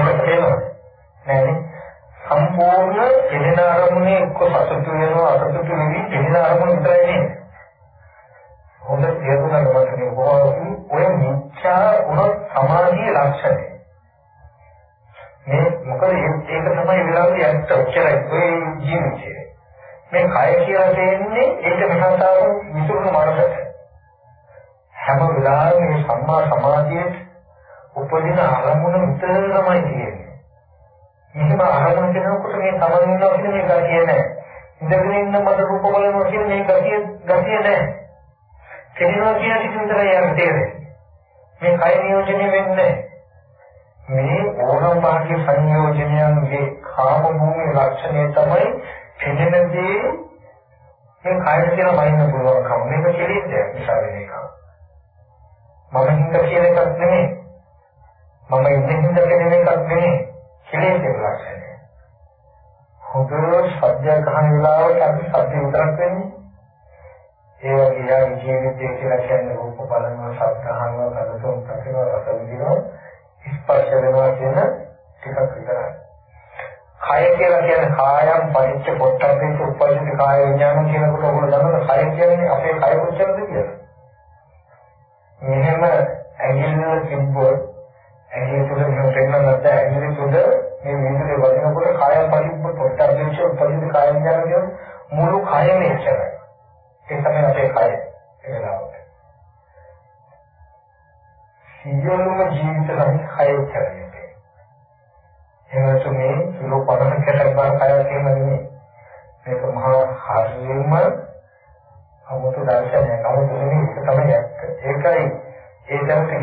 ලක්ෂණය තමයි පෙනෙනදී මේ කය කියලා මනින්න පුළුවන්කම. මේක කෙරෙන්නේ නිසා වෙන එකක්.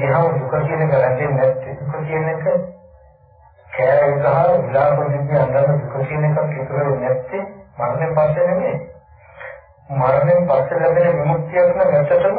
ගියාම දුක කියන එක වැටෙන්නේ නැත්තේ. දුක කියන එක කෑ විගහාර විලාප දෙකේ අඳන දුක කියන එකක් ඉතුරු නැත්තේ. මරණයෙන් පස්සේ නෙමෙයි. මරණයෙන් පස්සේ ලැබෙන විමුක්තිය කියන නැත්තටම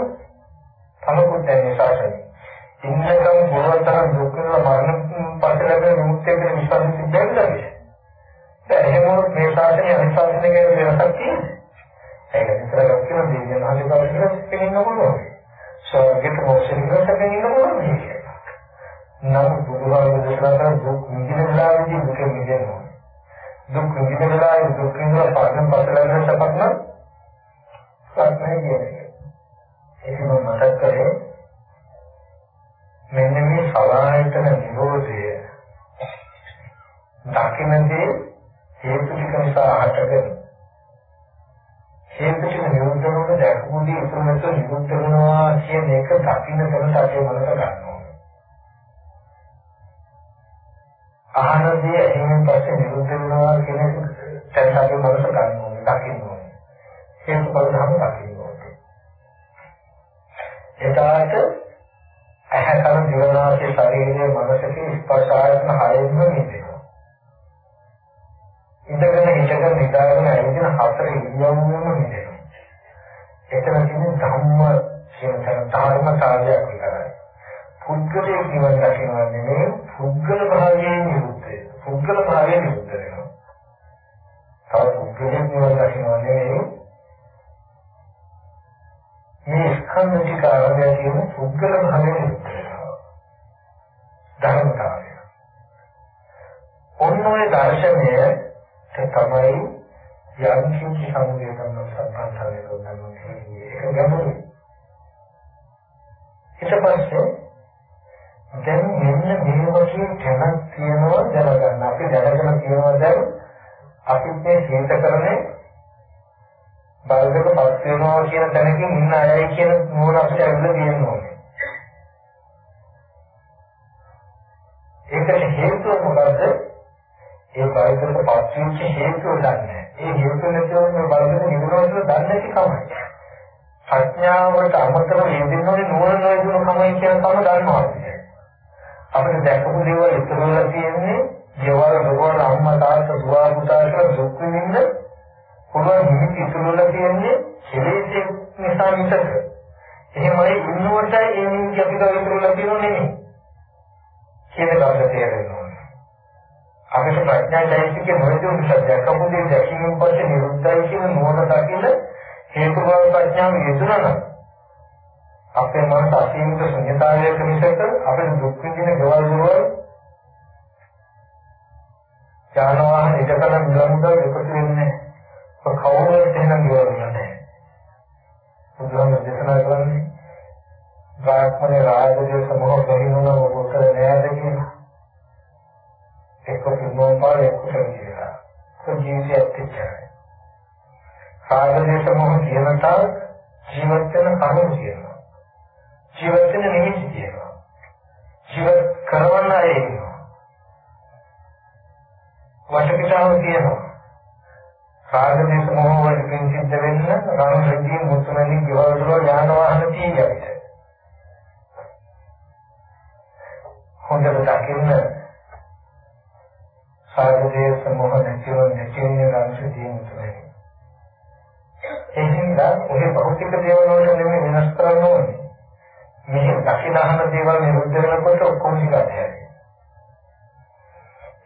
මෙන්න මේ වගේ තැනක් තියෙනවා දැනගන්න. අපි දැනගෙන තියෙනවා දැන් අපිත් මේ සිතකරන්නේ බලකට පත් වෙනවා කියන තැනකින් ඉන්න අයයි කියන නෝන අපිට ඇවිල්ලා තියෙනවා.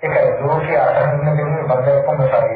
ඒක දෝෂය අරගෙන දෙන්නේ බද්දක්කම සරි.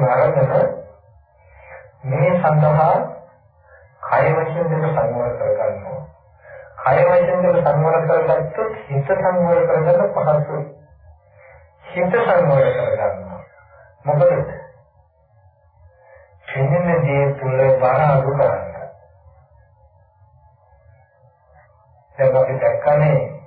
වරදම මේ සඳහා කය වශයෙන් දෙක සංවර කරගන්නවා. කය වශයෙන් දෙක සංවර කරගත්තොත් හිත සංවර කරගන්න පහසුයි. හිත සංවර කරගන්නවා. මොකද කෙනෙක් දේ තුල බාර අඩු කරන්න. දැන් අපි දැක්කනේ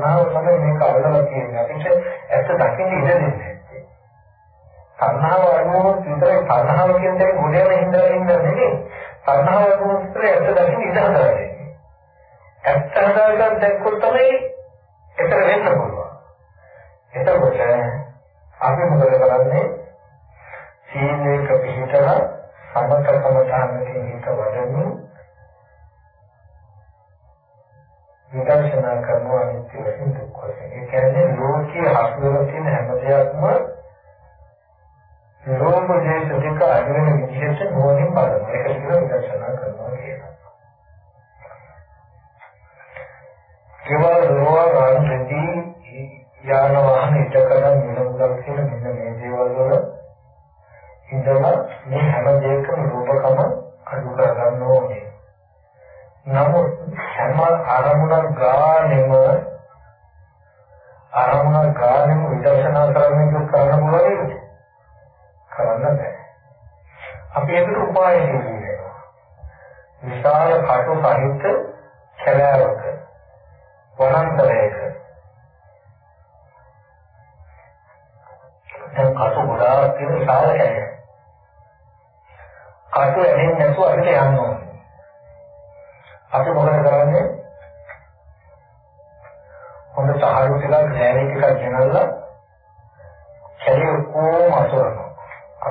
然后我从外面搞一个。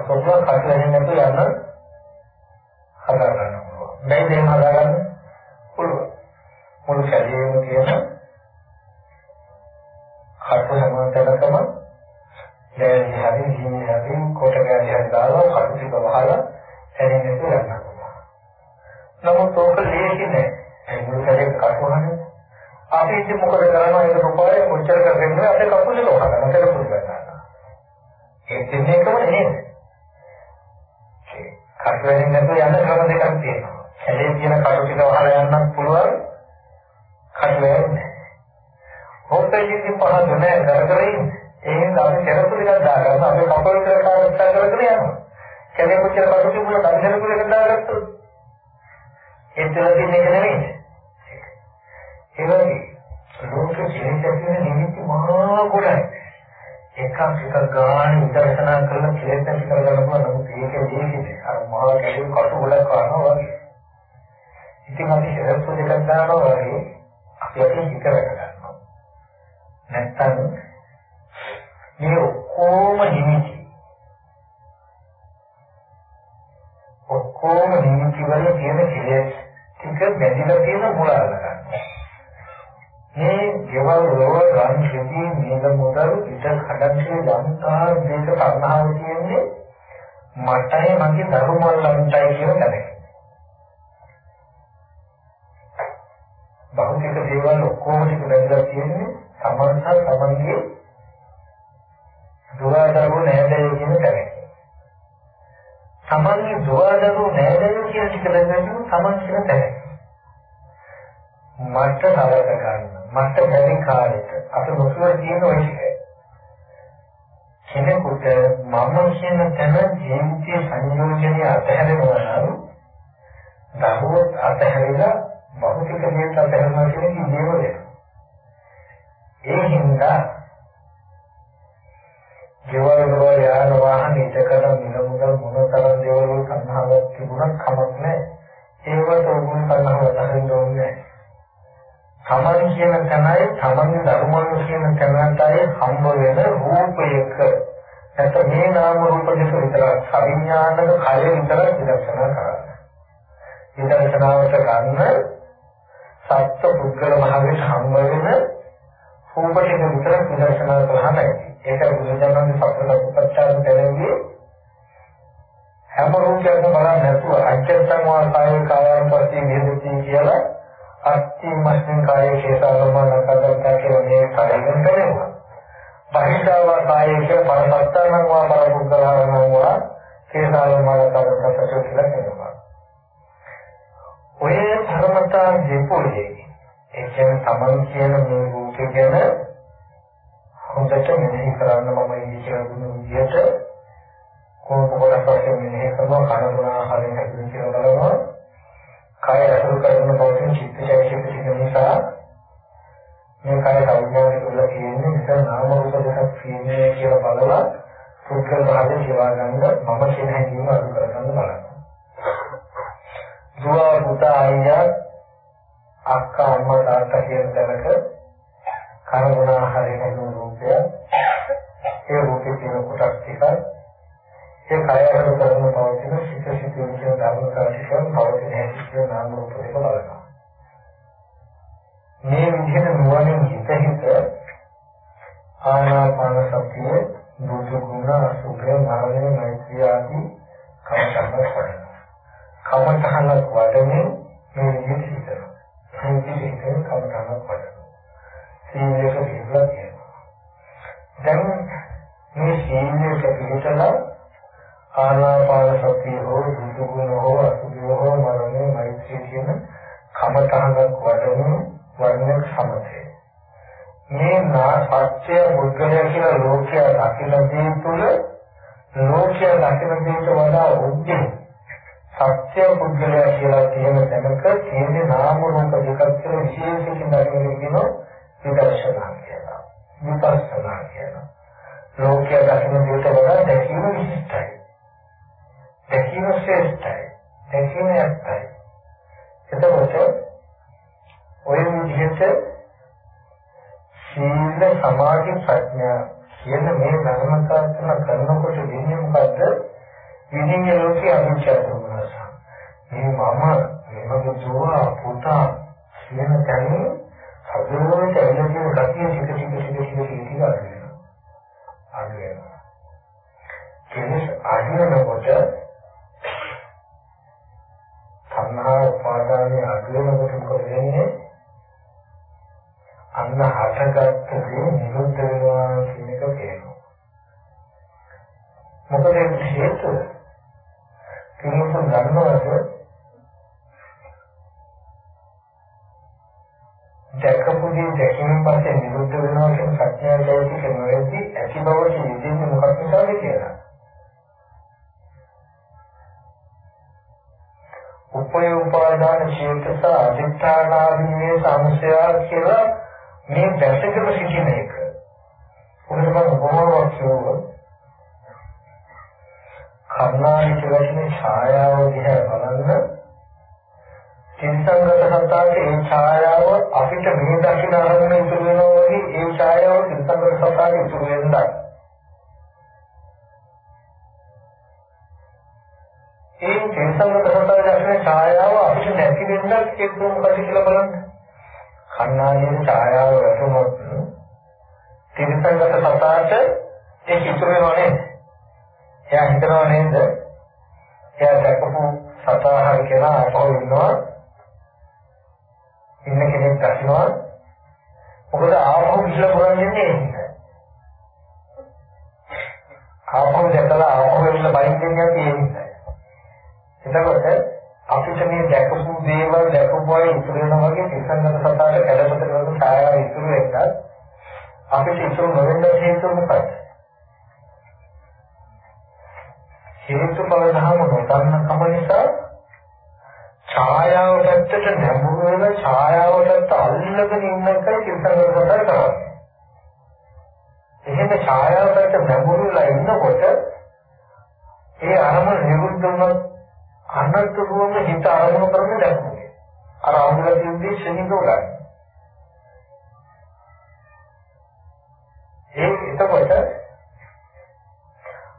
කොහොමද පටලැවෙන්නේ නැතුව යන්න හදා ගන්න පුළුවන්. මේ දේ හදා ගන්න පුළුවන්. මුළු ශරීරයම තියෙන කටු හැම තැනකම දැන් හරි ඉන්නේ හරි කොට ගැලේ හරි දාලා කටු ටික වහලා හැරෙන්න නැතුව යන්න පුළුවන්. නමුත් ඕක ලේසි නෑ. ඒ මුළු ශරීරය කටු වහන්නේ. අපි ඉතින් මොකද කරන්නේ? ඒක ප්‍රපාරේ මුචර කරගෙන අපේ කපුලේ වහලා. අතහැරෙනවා නම් දහුවත් අතහැරලා භෞතික දේත් අතහැරනවා කියන්නේ ජීව වෙනවා. ඒ හින්දා ජීවවල යාන වාහන ඉදකර මිලමුදල් මොනතරම් දේවල් සංහාවක් තිබුණත් කමක් නැහැ. ඒවට උගුන් සංහාව අතහරින්න ඕනේ නැහැ. තමන් කියන තැනයි තමන්ගේ ධර්මවල කියන තැනටයි කාණ්ඩක කය විතරක් විදර්ශනා කරන්නේ. විදර්ශනාවට ගන්න සත්‍ය පුද්ගල භාවයේ හම්බ වෙන රූපයෙන් විතරක් විදර්ශනා කරලා නැහැ. ඒක බුදුදහමේ සත්‍ය උපචාර දෙන්නේ හැම රූපයක්ම බලන්නේ නැතුව අච්චත්තම වාසය කාය නාම රූප දෙක බලනවා. මේ විදිහට නුවණින් හිත හිත ආනාපාන සතිය දුක ගුණ සුඛය මරණය මෛත්‍රිය ආදී කමතහන වඩනවා. කමතහන වඩමින් මේ විදිහට හිතනවා. මේ විදිහට කමතහන වඩනවා. ඡායාව අපිට මේ දකින්න ආරම්භන උතුරු වෙනවා වගේ ඒ ඡායාව සිතන සතාවේ උතුරු වෙනවා. ඒ චේතන සතාවේ දැක්වෙන ඡායාව අපිට නැති වෙන්නත් ඒක මොකද කියලා බලන්න. කණ්ණාඩියෙන් ඡායාව වැටුනොත් තිරසංගත සතාට ඒක ඉතුරු වෙනවා නේද? එයා හිතනවා නේද? එයා දැකපු සතා හරි කියලා අහවෙන්නවා ඉන්න කෙනෙක් දකින්නවා. මොකද ආපහු ඉස්ලා පුරන්නේ ඒක. ආපහු දැකලා ආපහු වෙන්න බයින් දෙන්නේ නැහැ. එතකොට අපිට මේ දැකපු දේවල් දැකපු අය ඉතුරු වෙනවා වගේ විසංගත සතාට කැඩපත කරන ඡායාව ඉතුරු වෙන්නත් අපිට ඉතුරු නොවෙන්න හේතුව මොකක්ද? හේතුඵල ධර්ම නොදන්න කම නිසා ඡායාව පැත්තට නැඹුරු වෙන ඡායාව පැත්ත අල්ලගෙන ඉන්න එකයි විසංගත සතාට කරන්නේ. එහෙම ඡායාව පැත්ත නැඹුරු වෙලා ඉන්නකොට ඒ අරමුණ නිරුද්ධ වුණොත් අනතුරුවම හිත අරමුණු කරගෙන දැක්කේ. අර අමුල තියෙන්නේ ශනික උලයි. ඒ එතකොට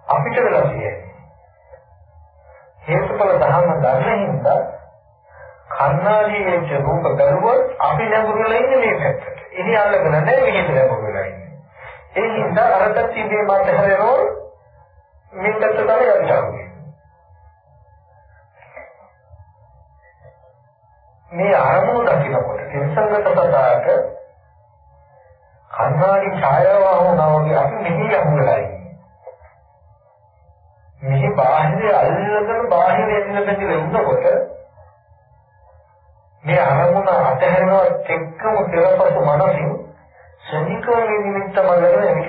අපිට වෙලා තියෙන්නේ හේතුඵල ධර්ම දර්ශනින්ද කන්නාදී වෙච්ච රූප බැලුවොත් අපි නැඹුරුලා ඉන්නේ මේ පැත්තට. ඉනි අල්ලගෙන නැහැ මෙහෙට නැඹුරුලා ඉන්නේ. ඒ නිසා අරකට තිබේ මත හැරෙනෝ මේ පැත්ත තමයි යන්නේ. මේ අරමුණු දකිනකොට තිරසංගත සතාට කන්නාඩි ඡායාව වුණා වගේ අපි මෙහි යමුලා ඉන්නේ. මෙහි බාහිර අල්ලගෙන බාහිර එන්න බැඳලා ඉන්නකොට මේ අරමුණ අතහැරෙනවත් එක්කම පෙරපසු මනසින් ශනිකව නිමිත්ත මල්ලගෙන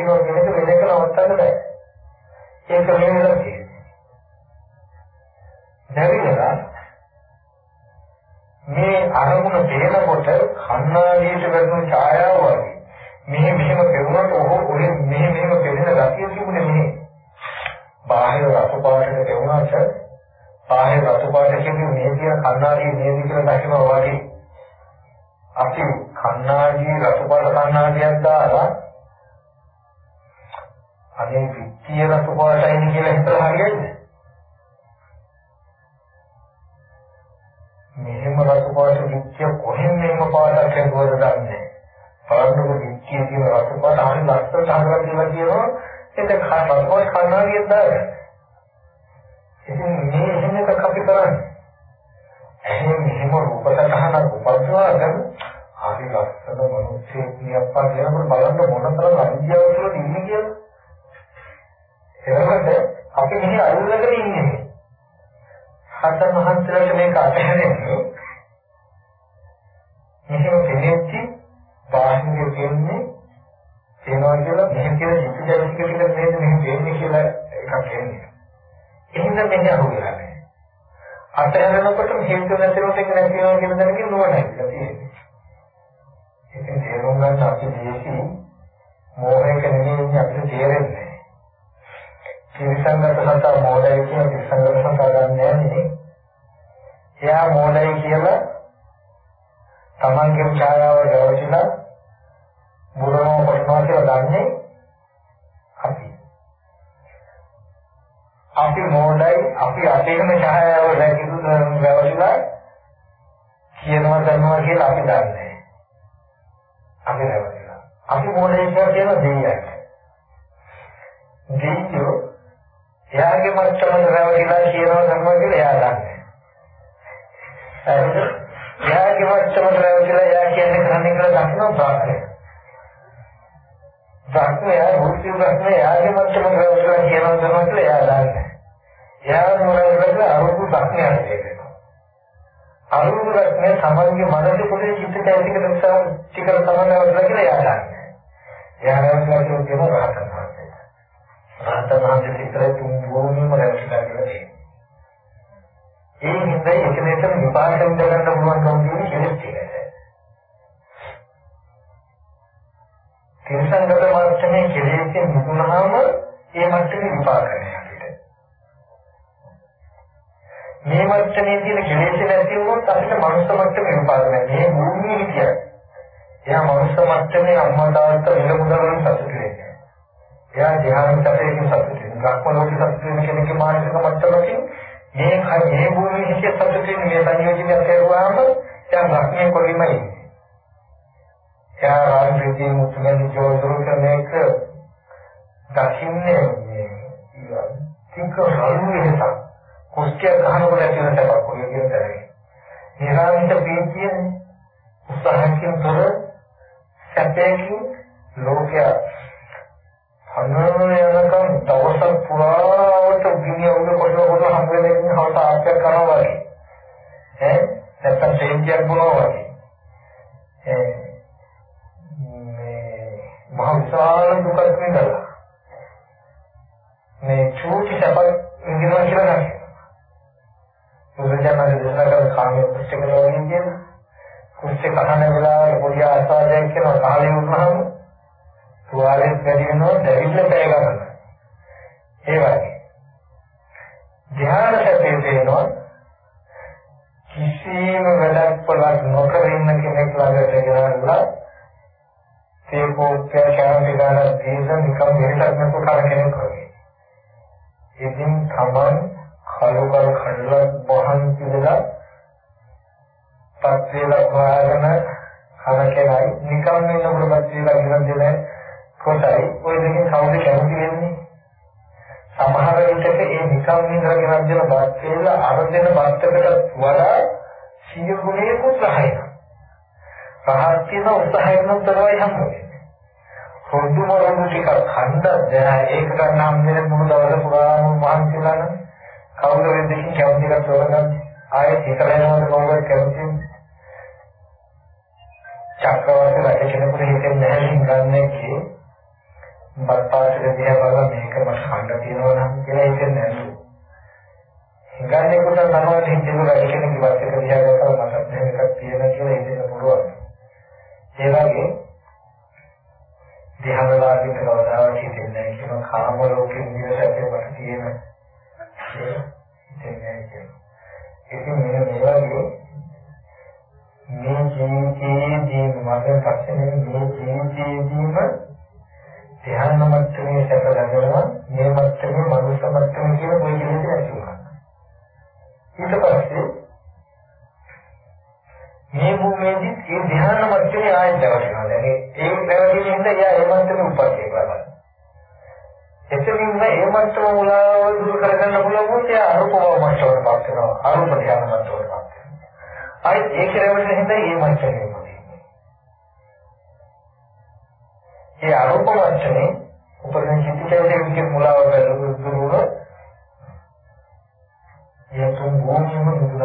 දෙයියෝ එයාගේ මට්ටමට රැවටිලා කියනවා කරනවා කියලා එයා දන්නේ. හරිද? එයාගේ මට්ටමට රැවටිලා එයා කියන්නේ කරන්නේ කියලා දක්නවා බාහිර. බාහිර එයා මුස්ලිම් බාහිර එයාගේ මට්ටමට රැවටිලා කියනවා කරනවා කියලා එයා දන්නේ. එයා මොනවද අරුතු බක්ඥාන කියනවා. අරුතු බක්ඥය සමන්ගේ මනසේ පොඩි චිත්ත චෛතසික නිසා ටිකක් තමයි රැවටිලා කියලා එයා දන්නේ. එයා රැවටිලා කියනවා රහතන් වහන්සේ. රහතන් වහන්සේ විතරයි තුන් භූමියම රැවටිලා කියලා තියෙන්නේ. ඒ හින්දා එකිනෙකට විපාකම් දෙන්න පුළුවන් කම තියෙන කෙලෙස් ටික. තිරසංගත මාර්ගයේ කෙලෙස්ෙන් මුදුනහම ඒ මට්ටමේ විපාකනේ අපිට. මේ මට්ටමේ තියෙන කෙලෙස් නැති වුණොත් අපිට මනුස්ස මට්ටමේ විපාක නැහැ. මේ භූමියේ කියන්නේ. එයා මනුස්ස මට්ටමේ අම්මා තාත්තා විල මුදල් වලින් සතුටු වෙන්නේ. එයා ධ්‍යාන චතේකින් සතුටු වෙනවා. බ්‍රහ්ම ලෝකේ සතුටු වෙන කෙනෙක්ගේ මානසික මට්ටමකින් මේ මේ භූමියේ හිතේ සතුටින් මේ සංයෝජනය කෙරුවාම දැන් රක්මේ කොලිමයි ඉන්නේ. එයා රාජ්‍යයේ මුතුමැලි ජෝදුරු කරනක දකින්නේ මේ තික රළු වෙනසක්. කුස්තිය ගන්නකොට ඇති වෙන සබක් ඔය කියන තරේ. නිරාමිත පීතියනේ උත්සාහයෙන් තොර සැපයෙන් ලෝකයා අනවන යනකම් දවසක් පුරාවට ගිනි අවුල කොට කොට හම් වෙන හවස ආශ්‍රය කරනවා වගේ. ඈ නැත්තම් තේන්තියක් බොනවා වගේ. ඒ මේ මහ විශාල දුකක් විඳලා මේ චූටි සැප ඉඳිනවා කියලා නැහැ. බුදුරජාණන් දේශනා කරන කාමයේ පුස්තකවලින් කියන කුස්සේ කහන වෙලාවේ පොඩි ආස්වාදයක් කරන කාලේ වුණාම තුවාලෙත් වැඩි වෙනවා දැවිල්ල පැය ගන්න. ඒ වගේ. ධ්‍යාන සැපේ තේනවා කිසිම වැඩක් පොලක් නොකර ඉන්න කෙනෙක් ළඟට ගිරවලා ඒ පොත්ය ශාන්ති ගන්න තේස නිකම් මෙහෙටක් නැතු කර කෙනෙක් වගේ. ඉතින් තමන් කලබල කඩලා වහන් කියලා පත්‍රය ලබාගෙන කන කෙනයි නිකම් ඉන්නකොට පත්‍රය ලබාගෙන දෙන්නේ කොටයි ওই දෙකෙන් කවුද කැමති වෙන්නේ? සමහර විටක ඒ නිකම් ඉඳලා ගෙනත් දෙන බත් වේල අර දෙන බත්තකට වඩා සිය ගුණයක උත්සාහය පහත් තියෙන උත්සාහයෙන් තමයි හම්බෙන්නේ හොඳු මරණු ටික ඛණ්ඩ දැන ඒක ගන්නාම දෙන මුළු දවස පුරාම මහන්සිලා නම් කවුද වෙන්නේ කැමති එකක් තෝරගන්නේ? ආයෙත් හිතලනවද කවුරුත් කැමති චක්‍රවර්ති රජ කෙනෙකුට හිතෙන්නේ නැහැ ගන්න එකේ බත්පාසක දිහා බලලා මේක මට හඬ තියෙනවා නම් කියලා හිතෙන්නේ නැහැ. හිඟන්නේකට නමවත් හිතෙන්න වැඩි කෙනෙක් ඉවත් එක දිහා දැකලා මට මෙහෙම එකක් තියෙනවා කියලා හිතෙන්න පුළුවන්. ඒ වගේ ධ්‍යානලාභිත කවදාවත් හිතෙන්නේ නැහැ කියන කාම ලෝකෙ නිරසැපේ මට තියෙන හිතෙන්නේ නැහැ. ඉතින් මෙන්න මේ වගේ මේ ජීවිතයේදී මට පස්සේ මේ ජීවිතයේදීම ධ්‍යාන මට්ටමේ සැප ළඟනවා මේ මට්ටමේ මනුෂ්‍ය මට්ටම කියන කොයි කෙනෙක් නැති වුණා. ඊට පස්සේ මේ භූමියේදී ඒ ධ්‍යාන මට්ටමේ ආයෙත් දැවෙනවා. දැන් ඒ දැවෙන හින්දා එයා ඒ මට්ටමේ උපත් වෙනවා. එතනින්ම ඒ මට්ටම මුලාව දුරු කරගන්න පුළුවන් ඒ අරූපව මට්ටමට පත් වෙනවා. අරූප ධ්‍යාන මට්ටමට පත් වෙනවා. ආයෙත් ඒක රැවෙන හින්දා ඒ මට්ටමේ ඒ අරූප වචනේ උපදින චිත්තයේ විදිහේ මුලාව බැලුවොත් ඒ තුන් භූමියම දුර